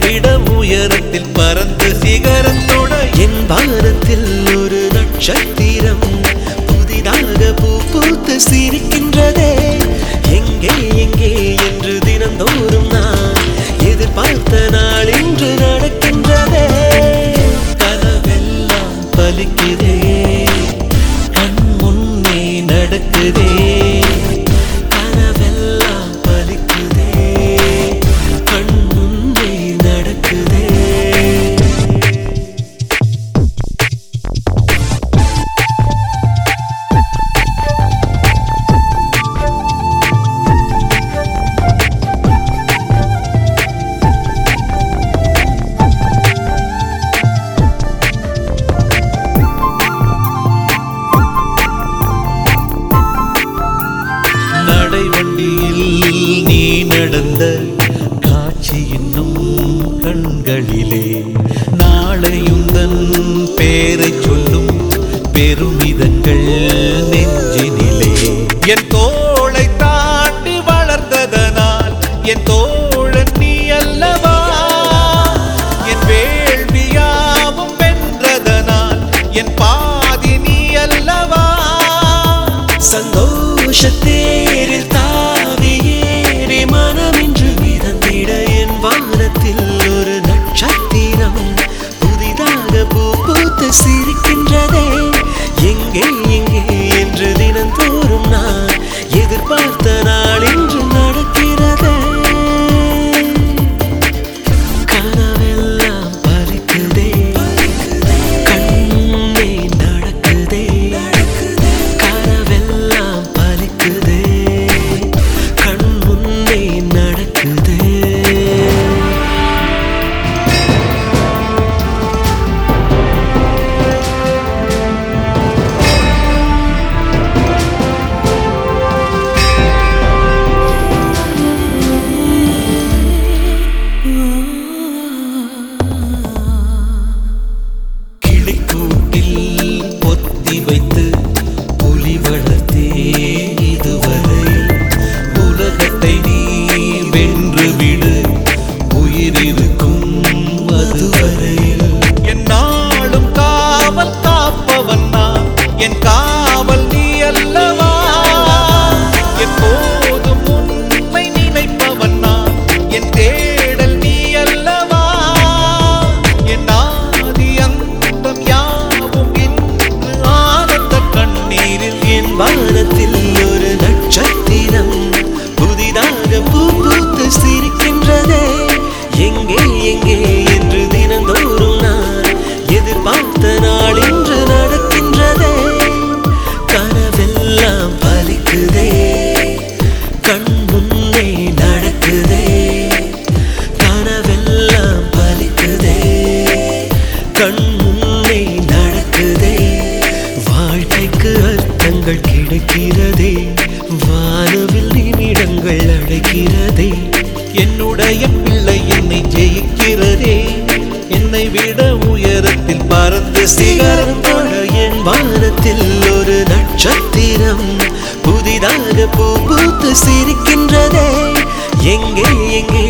விட உயரத்தில் பறந்து சிகரத்தோட என் பாரத்தில் ஒரு நட்சத்திரம் புதிதாக பூ பூத்து சிரிக்கின்றதே. எங்கே எங்கே என்று தினந்தோறும் நான் எதிர்பார்த்த நாள் இன்று நடக்கின்றதே. கனவெல்லாம் பலிக்கிறேன் என் தோளை தாண்டி வளர்ந்ததனால் என் தோழன் நீ அல்லவா? என் வேள்வியாவும் வென்றதனால் என் பாதி நீ அல்லவா? சந்தோஷத்தேரில் தாவி ஏறி மனமின்று மிதந்திட என் வானத்தில் ஒரு நட்சத்திரம் புதிதாக பூ பூத்து சிரிக்கின்றதே எங்கே என் வானத்தில் ஒரு அர்த்தங்கள் வானவில் நிமிடங்கள் அழைக்கிறதே என்னுடைய பிள்ளை என்னை ஜெயிக்கிறதே. என்னை விட உயரத்தில் பறந்து சிகரம் தொட என் வானத்தில் ஒரு நட்சத்திரம் புதிதாக பூ பூத்து சிரிக்கின்றதே. எங்கே எங்கே